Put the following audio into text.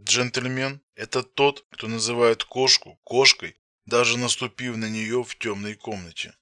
Джентльмен – это тот, кто называет кошку кошкой, даже наступив на нее в темной комнате.